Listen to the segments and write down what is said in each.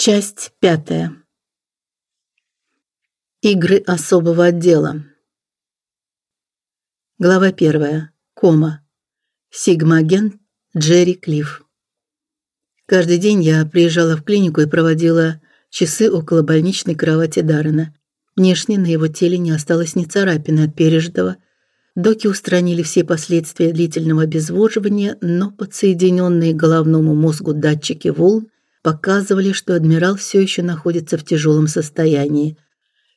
Часть пятая. Игры особого отдела. Глава первая. Кома. Сигма-агент Джерри Клифф. Каждый день я приезжала в клинику и проводила часы около больничной кровати Даррена. Внешне на его теле не осталось ни царапины от пережитого. Доки устранили все последствия длительного обезвоживания, но подсоединенные к головному мозгу датчики волн показывали, что адмирал все еще находится в тяжелом состоянии.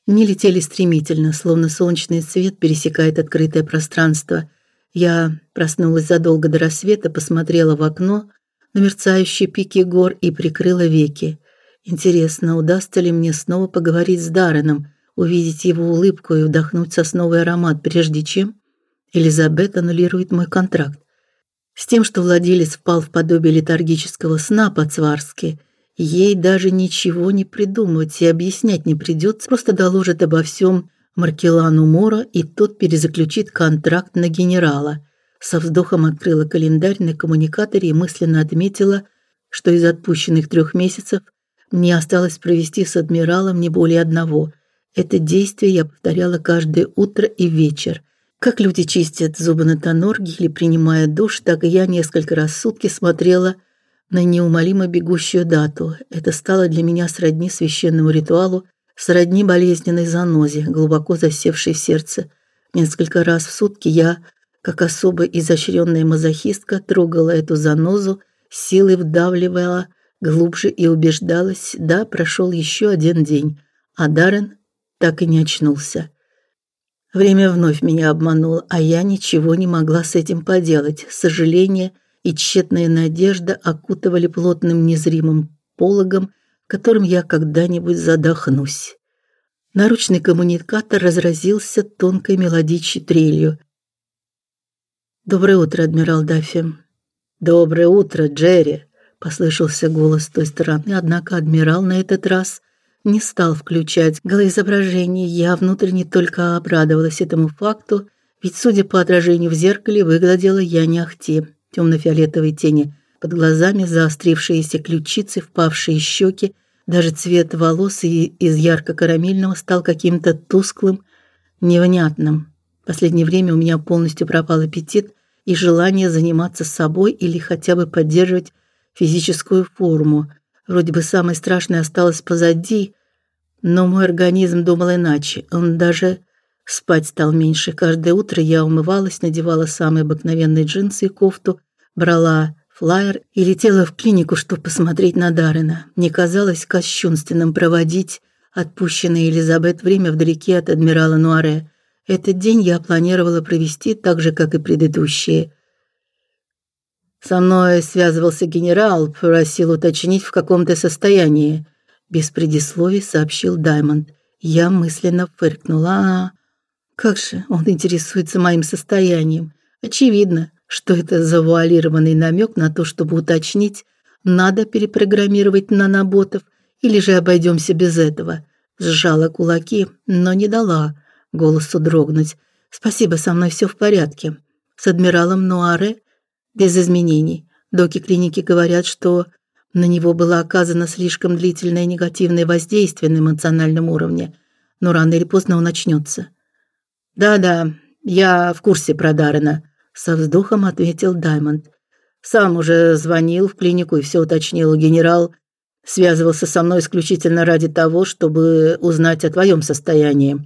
Они летели стремительно, словно солнечный свет пересекает открытое пространство. Я проснулась задолго до рассвета, посмотрела в окно на мерцающие пики гор и прикрыла веки. Интересно, удастся ли мне снова поговорить с Дарреном, увидеть его улыбку и вдохнуть сосновый аромат, прежде чем Элизабет аннулирует мой контракт. С тем, что владелец впал в подобие летаргического сна по-цварски, ей даже ничего не придумывать и объяснять не придется, просто доложит обо всем Маркелану Мора, и тот перезаключит контракт на генерала. Со вздохом открыла календарь на коммуникаторе и мысленно отметила, что из отпущенных трех месяцев мне осталось провести с адмиралом не более одного. Это действие я повторяла каждое утро и вечер – как люди чистят зубы на тонорге или принимают душ, так и я несколько раз в сутки смотрела на неумолимо бегущую дату. Это стало для меня сродни священному ритуалу, сродни болезненной занозе, глубоко засевшей в сердце. Несколько раз в сутки я, как особо изощренная мазохистка, трогала эту занозу, силой вдавливала глубже и убеждалась: да, прошел еще один день, а Даррен так и не очнулся. Время вновь меня обмануло, а я ничего не могла с этим поделать. Сожаление и тщетная надежда окутывали плотным незримым пологом, которым я когда-нибудь задохнусь. Наручный коммуникатор разразился тонкой мелодичной трелью. Доброе утро, адмирал Даффи. Доброе утро, Джерри, послышался голос с той стороны, однако адмирал на этот раз не стал включать голоизображение. Я внутренне только обрадовалась этому факту, ведь, судя по отражению в зеркале, выглядела я не ахти. Темно-фиолетовые тени под глазами, заострившиеся ключицы, впавшие щеки, даже цвет волос и из ярко-карамельного стал каким-то тусклым, невнятным. В последнее время у меня полностью пропал аппетит и желание заниматься собой или хотя бы поддерживать физическую форму. Вроде бы самое страшное осталось позади, но мой организм думал иначе. Он даже спать стал меньше. Каждое утро я умывалась, надевала самые обыкновенные джинсы и кофту, брала флаер и летела в клинику, чтобы посмотреть на Дарина. Мне казалось кощунственным проводить отпущенное Элизабет время вдалеке от адмирала Нуаре. Этот день я планировала провести так же, как и предыдущие. Со мной связывался генерал, просил уточнить, в каком ты состоянии, без предисловий сообщил Даймонд. Я мысленно фыркнула. А, как же он интересуется моим состоянием? Очевидно, что это завуалированный намек на то, чтобы уточнить, надо перепрограммировать наноботов или же обойдемся без этого. Сжала кулаки, но не дала голосу дрогнуть. Спасибо, со мной все в порядке. С адмиралом Нуаре без изменений. Доки клиники говорят, что на него было оказано слишком длительное негативное воздействие на эмоциональном уровне, но рано или поздно он начнется. Да-да, я в курсе про Дарена, со вздохом ответил Даймонд. Сам уже звонил в клинику и все уточнил. Генерал связывался со мной исключительно ради того, чтобы узнать о твоем состоянии.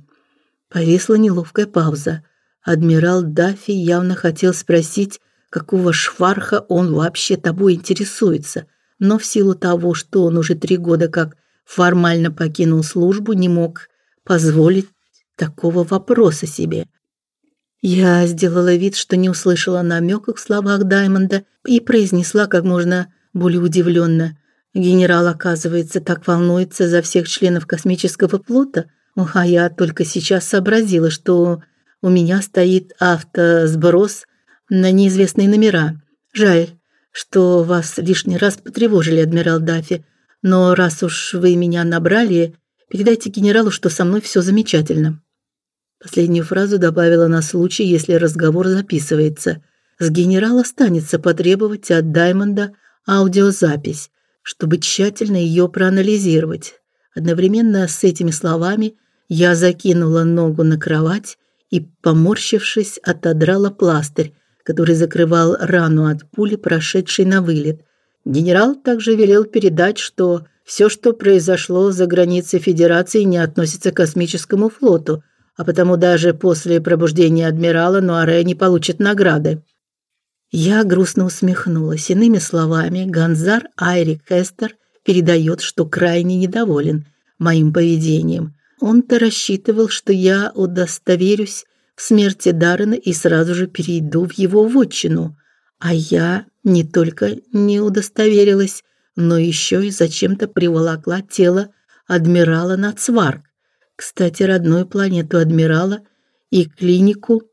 Повисла неловкая пауза. Адмирал Даффи явно хотел спросить, какого шварха он вообще тобой интересуется, но в силу того, что он уже три года как формально покинул службу, не мог позволить такого вопроса себе. Я сделала вид, что не услышала намека в словах Даймонда и произнесла как можно более удивленно: "Генерал, оказывается, так волнуется за всех членов космического флота, а я только сейчас сообразила, что у меня стоит автосброс на неизвестные номера. Жаль, что вас лишний раз потревожили, адмирал Даффи, но раз уж вы меня набрали, передайте генералу, что со мной все замечательно. Последнюю фразу добавила на случай, если разговор записывается. С генерала останется потребовать от Даймонда аудиозапись. чтобы тщательно ее проанализировать. Одновременно с этими словами я закинула ногу на кровать и, поморщившись, отодрала пластырь, который закрывал рану от пули, прошедшей на вылет. Генерал также велел передать, что все, что произошло за границей Федерации, не относится к космическому флоту, а потому даже после пробуждения адмирала Нуаре не получит награды. Я грустно усмехнулась. Иными словами, Ганзар Айрик Хестер передает, что крайне недоволен моим поведением. Он-то рассчитывал, что я удостоверюсь в смерти Даррена и сразу же перейду в его вотчину. А я не только не удостоверилась, но еще и зачем-то приволокла тело адмирала на Цварк. Кстати, родную планету адмирала и клинику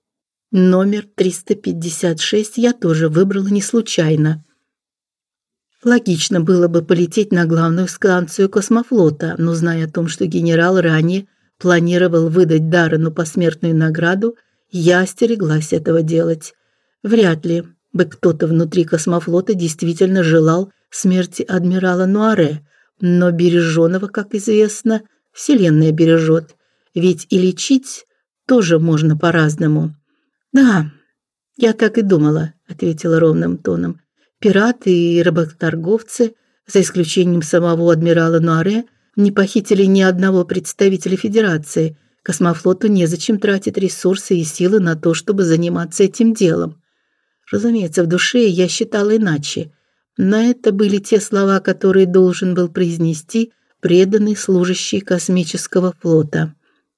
номер 356 я тоже выбрала не случайно. Логично было бы полететь на главную станцию космофлота, но зная о том, что генерал ранее планировал выдать Даррену посмертную награду, я остереглась этого делать. Вряд ли бы кто-то внутри космофлота действительно желал смерти адмирала Нуаре, но береженого, как известно, вселенная бережет. Ведь и лечить тоже можно по-разному. Да, я так и думала, ответила ровным тоном. Пираты и работорговцы, за исключением самого адмирала Нуаре, не похитили ни одного представителя Федерации. Космофлоту незачем тратить ресурсы и силы на то, чтобы заниматься этим делом. Разумеется, в душе я считала иначе. Но это были те слова, которые должен был произнести преданный служащий космического флота.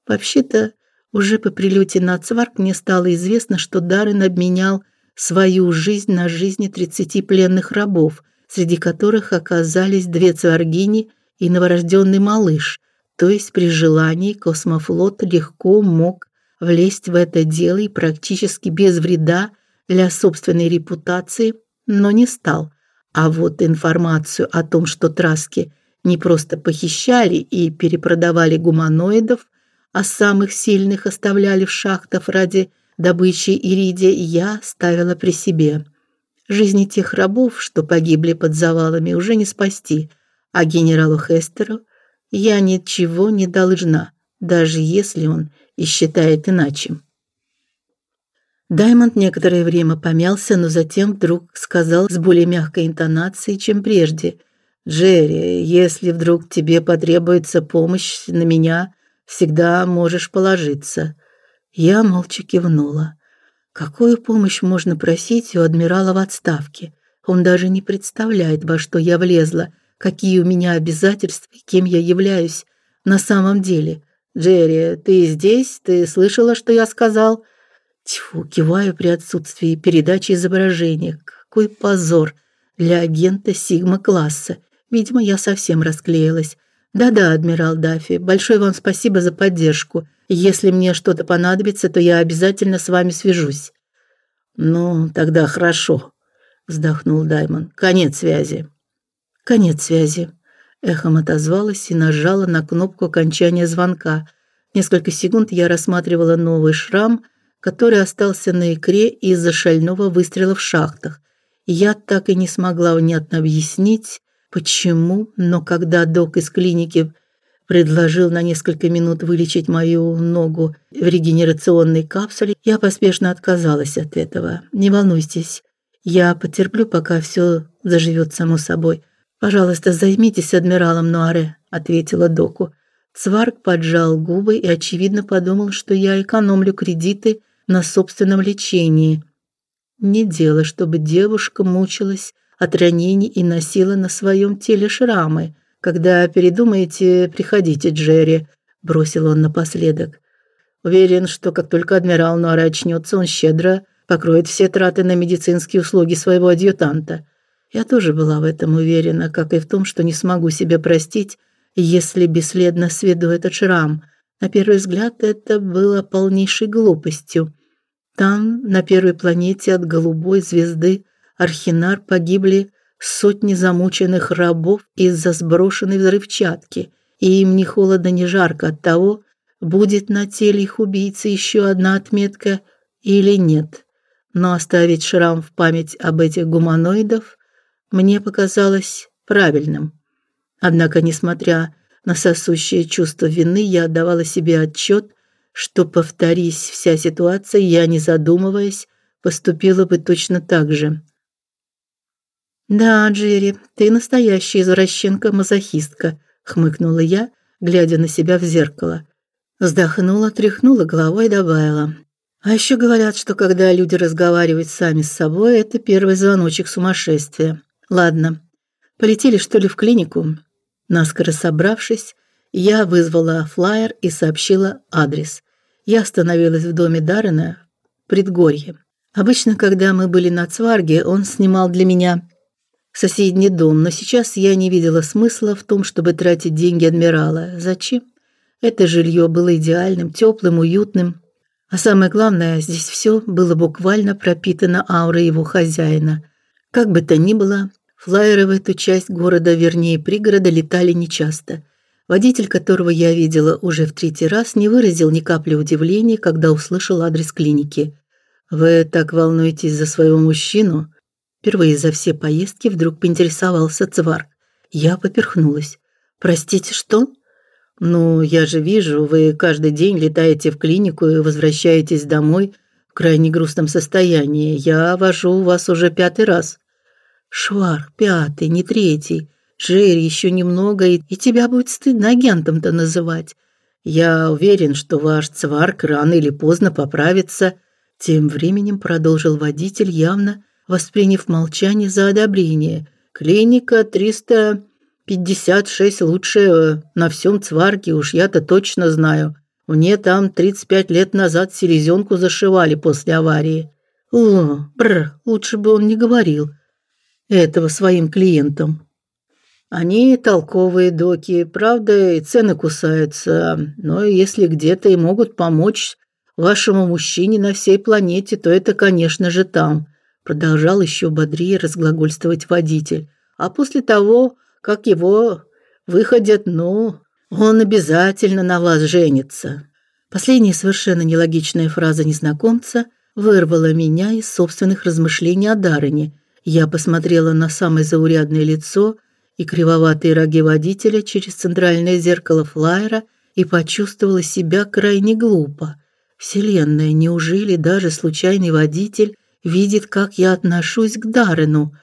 Вообще-то, уже по прилете на Цварк мне стало известно, что Даррен обменял свою жизнь на жизни 30 пленных рабов, среди которых оказались две цваргини и новорожденный малыш. То есть при желании космофлот легко мог влезть в это дело и практически без вреда для собственной репутации, но не стал. А вот информацию о том, что Траски не просто похищали и перепродавали гуманоидов, а самых сильных оставляли в шахтах ради добычи иридия, я ставила при себе. Жизни тех рабов, что погибли под завалами, уже не спасти, а генералу Хестеру я ничего не должна, даже если он и считает иначе. Даймонд некоторое время помялся, но затем вдруг сказал с более мягкой интонацией, чем прежде: "Джерри, если вдруг тебе потребуется помощь на меня, всегда можешь положиться". Я молча кивнула. Какую помощь можно просить у адмирала в отставке? Он даже не представляет, во что я влезла, какие у меня обязательства и кем я являюсь на самом деле. Джерри, ты здесь? Ты слышала, что я сказал? Тьфу, киваю при отсутствии передачи изображения. Какой позор для агента Сигма-класса. Видимо, я совсем расклеилась. Да-да, адмирал Даффи, большое вам спасибо за поддержку. Если мне что-то понадобится, то я обязательно с вами свяжусь. Ну, тогда хорошо, вздохнул Даймон. Конец связи. Конец связи. Эхом отозвалась и нажала на кнопку окончания звонка. Несколько секунд я рассматривала новый шрам, который остался на икре из-за шального выстрела в шахтах. Я так и не смогла внятно объяснить, почему, но когда док из клиники предложил на несколько минут вылечить мою ногу в регенерационной капсуле, я поспешно отказалась от этого. Не волнуйтесь, я потерплю, пока все заживет само собой. Пожалуйста, займитесь адмиралом Нуаре, ответила доку. Цварк поджал губы и очевидно подумал, что я экономлю кредиты на собственном лечении. Не дело, чтобы девушка мучилась от ранений и носила на своем теле шрамы. Когда передумаете, приходите, Джерри, бросил он напоследок. Уверен, что как только адмирал Нуар очнется, он щедро покроет все траты на медицинские услуги своего адъютанта. Я тоже была в этом уверена, как и в том, что не смогу себе простить, если бесследно сведу этот шрам. На первый взгляд это было полнейшей глупостью. Там, на первой планете от голубой звезды Архинар погибли сотни замученных рабов из-за сброшенной взрывчатки, и им ни холодно, ни жарко от того, будет на теле их убийцы еще одна отметка или нет. Но оставить шрам в память об этих гуманоидов мне показалось правильным. Однако, несмотря на сосущее чувство вины, я отдавала себе отчет, что повторись вся ситуация, я не задумываясь поступила бы точно так же. Да, Джерри, ты настоящая извращенка-мазохистка, хмыкнула я, глядя на себя в зеркало. Вздохнула, тряхнула головой и добавила: а еще говорят, что когда люди разговаривают сами с собой, это первый звоночек сумасшествия. Ладно. Полетели что ли в клинику? Наскоро собравшись, я вызвала флаер и сообщила адрес. Я остановилась в доме Дарена в предгорье. Обычно, когда мы были на Цварге, он снимал для меня соседний дом, но сейчас я не видела смысла в том, чтобы тратить деньги адмирала. Зачем? Это жилье было идеальным, теплым, уютным. А самое главное, здесь все было буквально пропитано аурой его хозяина. Как бы то ни было, флайеры в эту часть города, вернее, пригорода летали нечасто. Водитель, которого я видела уже в третий раз, не выразил ни капли удивления, когда услышал адрес клиники. Вы так волнуетесь за своего мужчину? Впервые за все поездки вдруг поинтересовался Цварк. Я поперхнулась. Простите, что? Ну, я же вижу, вы каждый день летаете в клинику и возвращаетесь домой в крайне грустном состоянии. Я вожу вас уже пятый раз. Шварк, пятый, не третий. Джерри, еще немного, и, и тебя будет стыдно агентом-то называть. Я уверен, что ваш цварк рано или поздно поправится. Тем временем продолжил водитель, явно восприняв молчание за одобрение. Клиника 356 лучшая на всем цварке, уж я-то точно знаю. Мне там 35 лет назад селезенку зашивали после аварии. О, бр, лучше бы он не говорил этого своим клиентам. Они толковые доки, правда, и цены кусаются, но если где-то и могут помочь вашему мужчине на всей планете, то это, конечно же, там, продолжал еще бодрее разглагольствовать водитель. А после того, как его выходят, ну, он обязательно на вас женится. Последняя совершенно нелогичная фраза незнакомца вырвала меня из собственных размышлений о Дарине. Я посмотрела на самое заурядное лицо и кривоватые роги водителя через центральное зеркало флайера и почувствовала себя крайне глупо. Вселенная, неужели даже случайный водитель видит, как я отношусь к Дарину?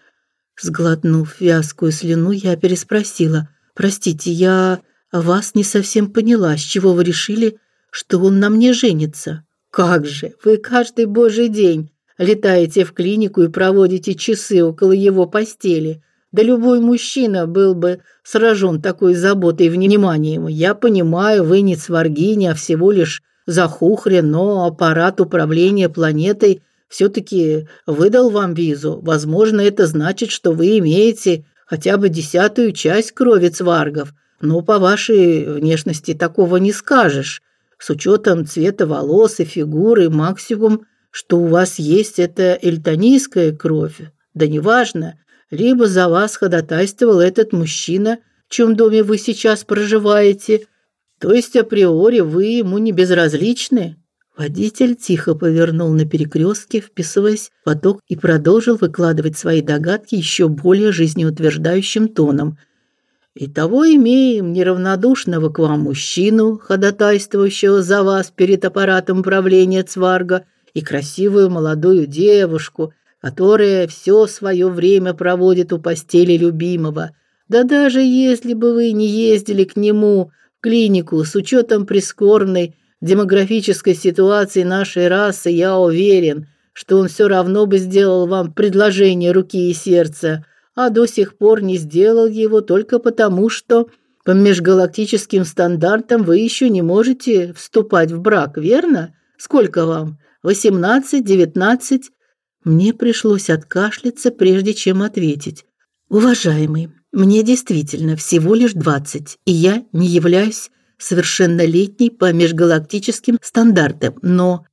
Сглотнув вязкую слюну, я переспросила: "Простите, я вас не совсем поняла, с чего вы решили, что он на мне женится?" "Как же? Вы каждый божий день летаете в клинику и проводите часы около его постели. Да любой мужчина был бы сражен такой заботой и вниманием. Я понимаю, вы не сваргиня, а всего лишь захухря, но аппарат управления планетой все-таки выдал вам визу. Возможно, это значит, что вы имеете хотя бы десятую часть крови цваргов. Но по вашей внешности такого не скажешь. С учетом цвета волос и фигуры, максимум, что у вас есть, это эльтонийская кровь. Да неважно, либо за вас ходатайствовал этот мужчина, в чьем доме вы сейчас проживаете, то есть априори вы ему не безразличны. Водитель тихо повернул на перекрестке, вписываясь в поток и продолжил выкладывать свои догадки еще более жизнеутверждающим тоном. Итого имеем неравнодушного к вам мужчину, ходатайствующего за вас перед аппаратом управления Цварга, и красивую молодую девушку, которая все свое время проводит у постели любимого. Да даже если бы вы не ездили к нему в клинику с учетом прискорбной демографической ситуации нашей расы, я уверен, что он все равно бы сделал вам предложение руки и сердца, а до сих пор не сделал его только потому, что по межгалактическим стандартам вы еще не можете вступать в брак, верно? Сколько вам? Восемнадцать, девятнадцать? Мне пришлось откашляться, прежде чем ответить. Уважаемый, мне действительно всего лишь двадцать, и я не являюсь совершеннолетней по межгалактическим стандартам, но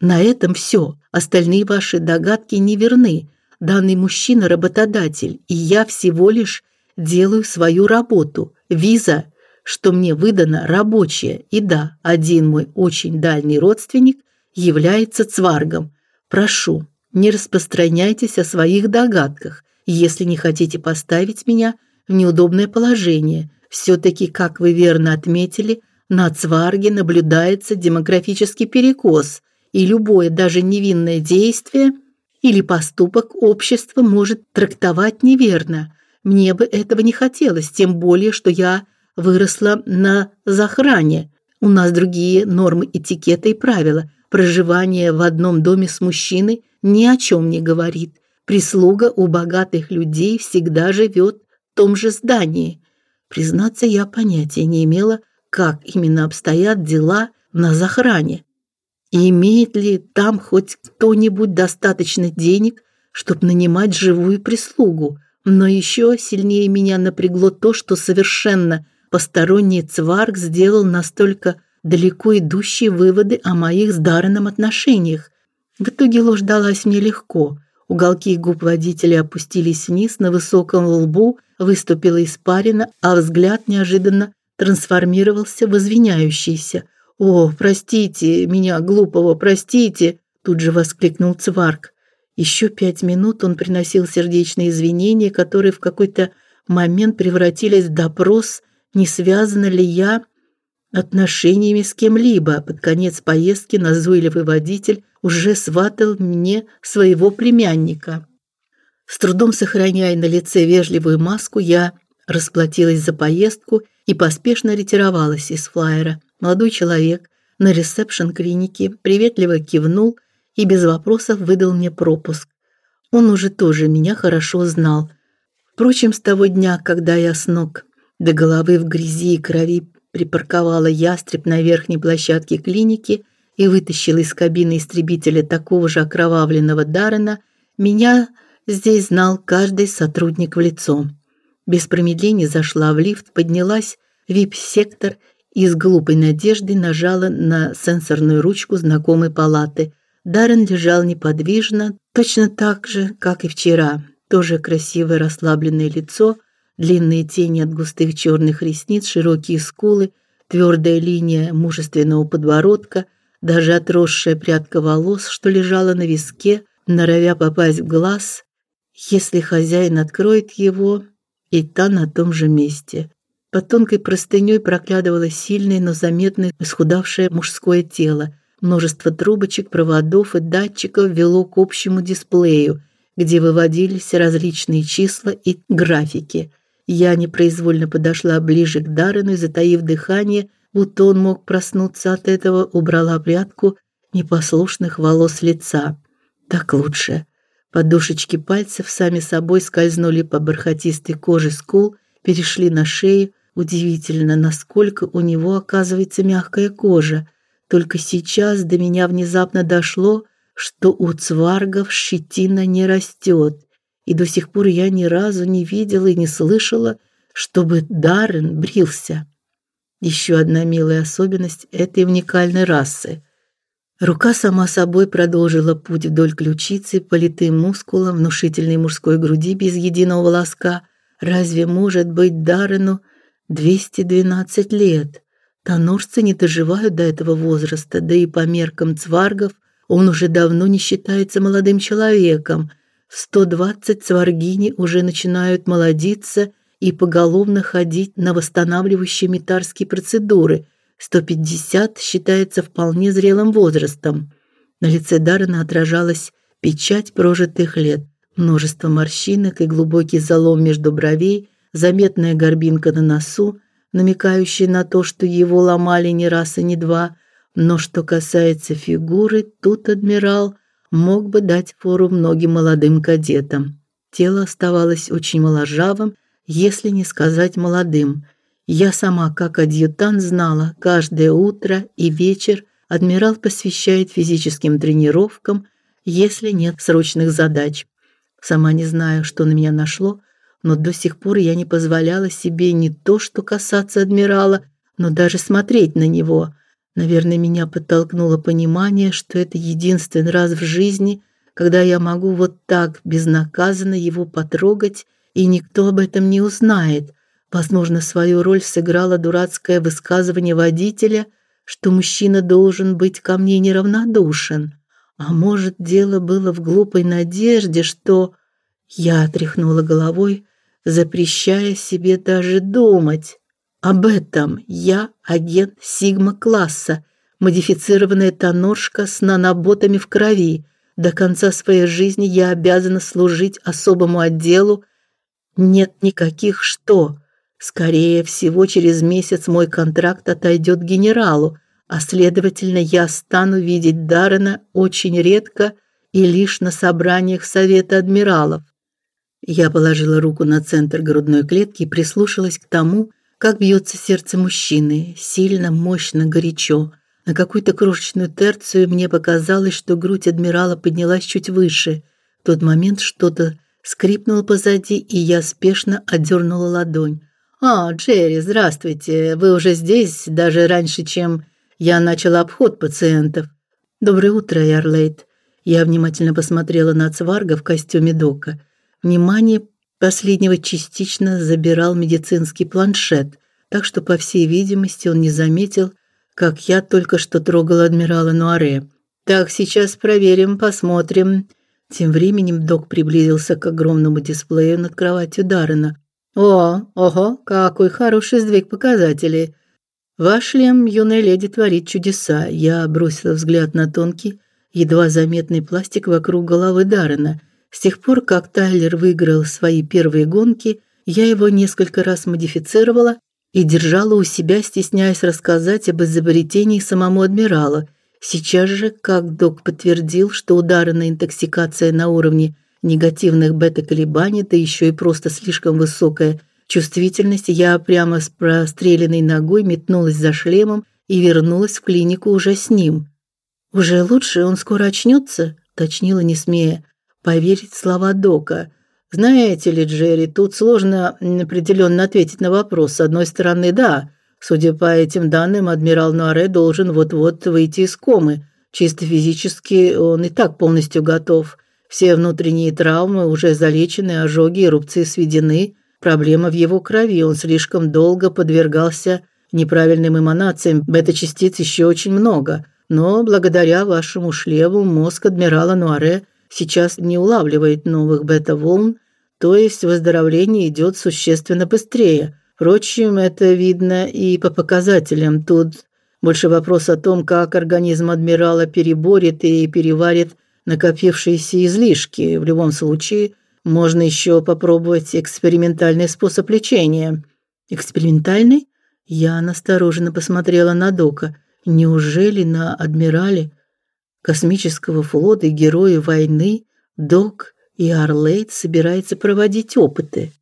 на этом все. Остальные ваши догадки неверны. Данный мужчина работодатель, и я всего лишь делаю свою работу. Виза, что мне выдана, рабочая. И да, один мой очень дальний родственник является цваргом. Прошу, не распространяйтесь о своих догадках, если не хотите поставить меня в неудобное положение. все таки как вы верно отметили, на Цварге наблюдается демографический перекос, и любое даже невинное действие или поступок общество может трактовать неверно. Мне бы этого не хотелось, тем более, что я выросла на захране. У нас другие нормы этикета и правила. Проживание в одном доме с мужчиной ни о чем не говорит. Прислуга у богатых людей всегда живет в том же здании. Признаться, я понятия не имела, как именно обстоят дела на захране. И имеет ли там хоть кто-нибудь достаточно денег, чтобы нанимать живую прислугу? Но еще сильнее меня напрягло то, что совершенно посторонний цварг сделал настолько далеко идущие выводы о моих с Дарреном отношениях. В итоге ложь далась мне легко. Уголки губ водителя опустились вниз, на высоком лбу выступила испарина, а взгляд неожиданно трансформировался в извиняющийся. "О, простите меня, глупого, простите", тут же воскликнул Цварк. Еще пять минут он приносил сердечные извинения, которые в какой-то момент превратились в допрос, не связана ли я отношениями с кем-либо. Под конец поездки назойливый водитель уже сватал мне своего племянника. С трудом сохраняя на лице вежливую маску, я расплатилась за поездку и поспешно ретировалась из флайера. Молодой человек на ресепшн клиники приветливо кивнул и без вопросов выдал мне пропуск. Он уже тоже меня хорошо знал. Впрочем, с того дня, когда я с ног до головы в грязи и крови припарковала ястреб на верхней площадке клиники и вытащила из кабины истребителя такого же окровавленного Дарена, меня здесь знал каждый сотрудник в лицо. Без промедления зашла в лифт, поднялась в VIP-сектор и с глупой надеждой нажала на сенсорную ручку знакомой палаты. Даррен лежал неподвижно, точно так же, как и вчера. Тоже красивое расслабленное лицо, длинные тени от густых черных ресниц, широкие скулы, твердая линия мужественного подбородка, даже отросшая прядка волос, что лежала на виске, норовя попасть в глаз. Если хозяин откроет его, и та на том же месте. Под тонкой простыней проглядывало сильное, но заметное исхудавшее мужское тело. Множество трубочек, проводов и датчиков вело к общему дисплею, где выводились различные числа и графики. Я непроизвольно подошла ближе к Даррену и, затаив дыхание, будто он мог проснуться от этого, убрала прядку непослушных волос лица. Так лучше. Подушечки пальцев сами собой скользнули по бархатистой коже скул, перешли на шею. Удивительно, насколько у него оказывается мягкая кожа. Только сейчас до меня внезапно дошло, что у цваргов щетина не растет и до сих пор я ни разу не видела и не слышала, чтобы Даррен брился. Еще одна милая особенность этой уникальной расы. Рука сама собой продолжила путь вдоль ключицы, политым мускулом внушительной мужской груди без единого волоска. Разве может быть Даррену 212 лет? Тонорцы не доживают до этого возраста, да и по меркам цваргов он уже давно не считается молодым человеком – 120 сваргини уже начинают молодиться и поголовно ходить на восстанавливающие метарские процедуры. 150 считается вполне зрелым возрастом. На лице Даррена отражалась печать прожитых лет. Множество морщинок и глубокий залом между бровей, заметная горбинка на носу, намекающая на то, что его ломали не раз и не два. Но что касается фигуры, тут адмирал – мог бы дать фору многим молодым кадетам. Тело оставалось очень моложавым, если не сказать молодым. Я сама, как адъютант, знала, каждое утро и вечер адмирал посвящает физическим тренировкам, если нет срочных задач. Сама не знаю, что на меня нашло, но до сих пор я не позволяла себе не то, что касаться адмирала, но даже смотреть на него – Наверное, меня подтолкнуло понимание, что это единственный раз в жизни, когда я могу вот так безнаказанно его потрогать, и никто об этом не узнает. Возможно, свою роль сыграло дурацкое высказывание водителя, что мужчина должен быть ко мне неравнодушен. А может, дело было в глупой надежде, что я отряхнула головой, запрещая себе даже думать об этом. Я агент Сигма-класса, модифицированная тоноршка с наноботами в крови. До конца своей жизни я обязана служить особому отделу. Нет никаких что. Скорее всего, через месяц мой контракт отойдет генералу, а следовательно, я стану видеть Даррена очень редко и лишь на собраниях совета адмиралов. Я положила руку на центр грудной клетки и прислушалась к тому, как бьется сердце мужчины, сильно, мощно, горячо. На какую-то крошечную терцию мне показалось, что грудь адмирала поднялась чуть выше. В тот момент что-то скрипнуло позади, и я спешно отдернула ладонь. «А, Джерри, здравствуйте. Вы уже здесь, даже раньше, чем я начала обход пациентов». «Доброе утро, Ярлейт». Я внимательно посмотрела на Цварга в костюме дока. Внимание последнего частично забирал медицинский планшет, так что, по всей видимости, он не заметил, как я только что трогала адмирала Нуаре. Так, сейчас проверим, посмотрим. Тем временем док приблизился к огромному дисплею над кроватью Даррена. О, ого, какой хороший сдвиг показателей. Ваш шлем, юная леди, творит чудеса. Я бросила взгляд на тонкий, едва заметный пластик вокруг головы Даррена – с тех пор, как Тайлер выиграл свои первые гонки, я его несколько раз модифицировала и держала у себя, стесняясь рассказать об изобретении самому адмирала. Сейчас же, как док подтвердил, что ударная интоксикация на уровне негативных бета-колебаний, да еще и просто слишком высокая чувствительность, я прямо с простреленной ногой метнулась за шлемом и вернулась в клинику уже с ним. Уже лучше, он скоро очнется, уточнила не смея поверить слова Дока. Знаете ли, Джерри, тут сложно определенно ответить на вопрос. С одной стороны, да, судя по этим данным, адмирал Нуаре должен вот-вот выйти из комы. Чисто физически он и так полностью готов. Все внутренние травмы уже залечены, ожоги и рубцы сведены. Проблема в его крови. Он слишком долго подвергался неправильным эманациям. Бета-частиц еще очень много. Но благодаря вашему шлему мозг адмирала Нуаре – сейчас не улавливает новых бета-волн, то есть выздоровление идет существенно быстрее. Впрочем, это видно и по показателям. Тут больше вопрос о том, как организм адмирала переборет и переварит накопившиеся излишки. В любом случае, можно еще попробовать экспериментальный способ лечения. Экспериментальный? Я настороженно посмотрела на Дока. Неужели на адмирале космического флота и герои войны Док и Арлейд собирается проводить опыты.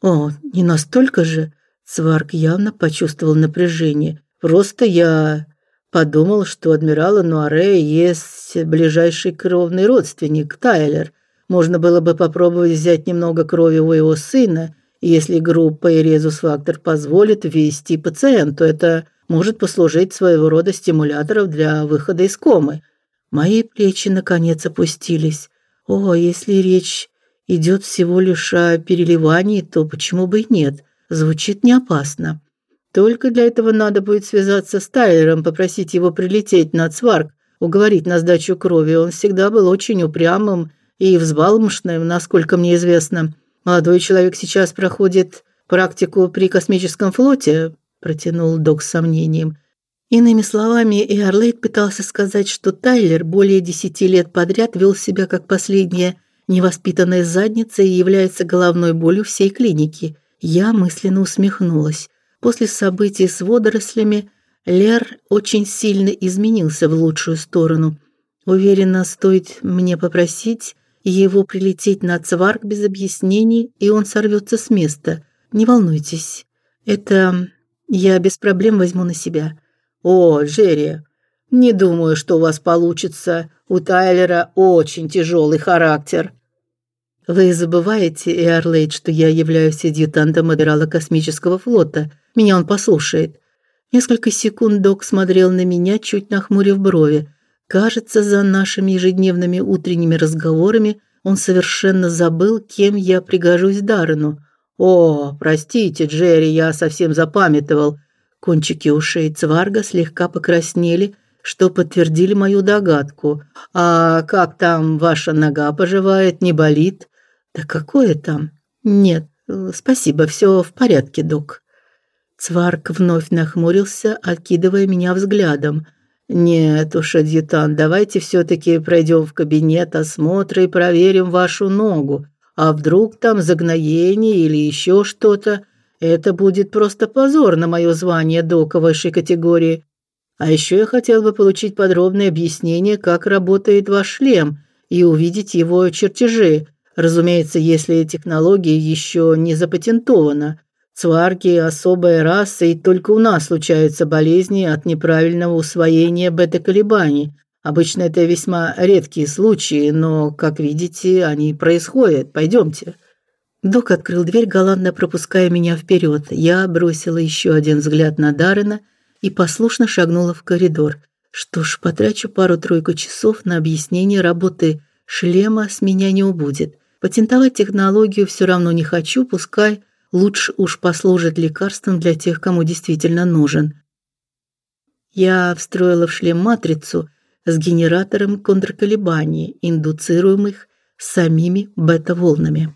О, не настолько же, Сварк явно почувствовал напряжение. Просто я подумал, что адмирала Нуаре есть ближайший кровный родственник Тайлер. Можно было бы попробовать взять немного крови у его сына, если группа и резус-фактор позволит ввести пациенту, это может послужить своего рода стимулятором для выхода из комы. Мои плечи наконец опустились. О, если речь идет всего лишь о переливании, то почему бы и нет? Звучит не опасно. Только для этого надо будет связаться с Тайлером, попросить его прилететь на Цварк, уговорить на сдачу крови. Он всегда был очень упрямым и взбалмошным, насколько мне известно. Молодой человек сейчас проходит практику при космическом флоте, протянул Док с сомнением. Иными словами, Эарлейд пытался сказать, что Тайлер более десяти лет подряд вел себя как последняя невоспитанная задница и является головной болью всей клиники. Я мысленно усмехнулась. После событий с водорослями Лер очень сильно изменился в лучшую сторону. Уверена, стоит мне попросить его прилететь на Цварк без объяснений, и он сорвется с места. Не волнуйтесь. Это я без проблем возьму на себя. О, Джерри, не думаю, что у вас получится. У Тайлера очень тяжелый характер. Вы забываете, Эрлейд, что я являюсь адъютантом адмирала космического флота. Меня он послушает. Несколько секунд док смотрел на меня, чуть нахмурив брови. Кажется, за нашими ежедневными утренними разговорами он совершенно забыл, кем я пригожусь Даррену. О, простите, Джерри, я совсем запамятовал. Кончики ушей Цварга слегка покраснели, что подтвердили мою догадку. А как там ваша нога поживает, не болит? Да какое там? Нет, Спасибо, все в порядке, док. Цварк вновь нахмурился, откидывая меня взглядом. Нет уж, адъютант, давайте все таки пройдем в кабинет осмотра и проверим вашу ногу. А вдруг там загноение или еще что-то? Это будет просто позор на мое звание дока высшей категории. А еще я хотел бы получить подробное объяснение, как работает ваш шлем, и увидеть его чертежи. Разумеется, если технология еще не запатентована. Цварги особая раса, и только у нас случаются болезни от неправильного усвоения бета-колебаний. Обычно это весьма редкие случаи, но, как видите, они происходят. Пойдемте. Док открыл дверь, галантно пропуская меня вперед. Я бросила еще один взгляд на Дарена и послушно шагнула в коридор. Что ж, потрачу пару-тройку часов на объяснение работы шлема с меня не убудет. Патентовать технологию все равно не хочу, пускай лучше уж послужит лекарством для тех, кому действительно нужен. Я встроила в шлем матрицу с генератором контрколебаний, индуцируемых самими бета-волнами.